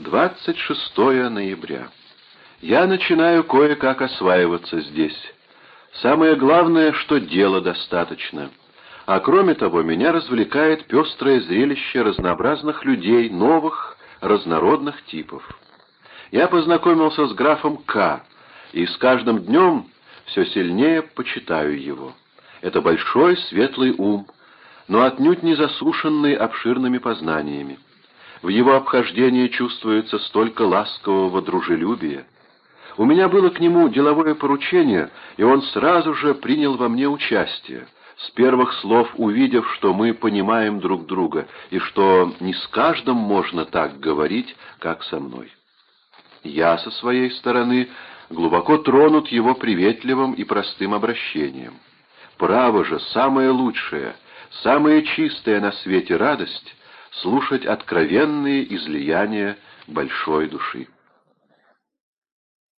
26 ноября. Я начинаю кое-как осваиваться здесь. Самое главное, что дела достаточно. А кроме того, меня развлекает пестрое зрелище разнообразных людей, новых, разнородных типов. Я познакомился с графом К. и с каждым днем все сильнее почитаю его. Это большой светлый ум, но отнюдь не засушенный обширными познаниями. В его обхождении чувствуется столько ласкового дружелюбия. У меня было к нему деловое поручение, и он сразу же принял во мне участие, с первых слов увидев, что мы понимаем друг друга, и что не с каждым можно так говорить, как со мной. Я, со своей стороны, глубоко тронут его приветливым и простым обращением. Право же, самое лучшее, самая чистая на свете радость — слушать откровенные излияния большой души.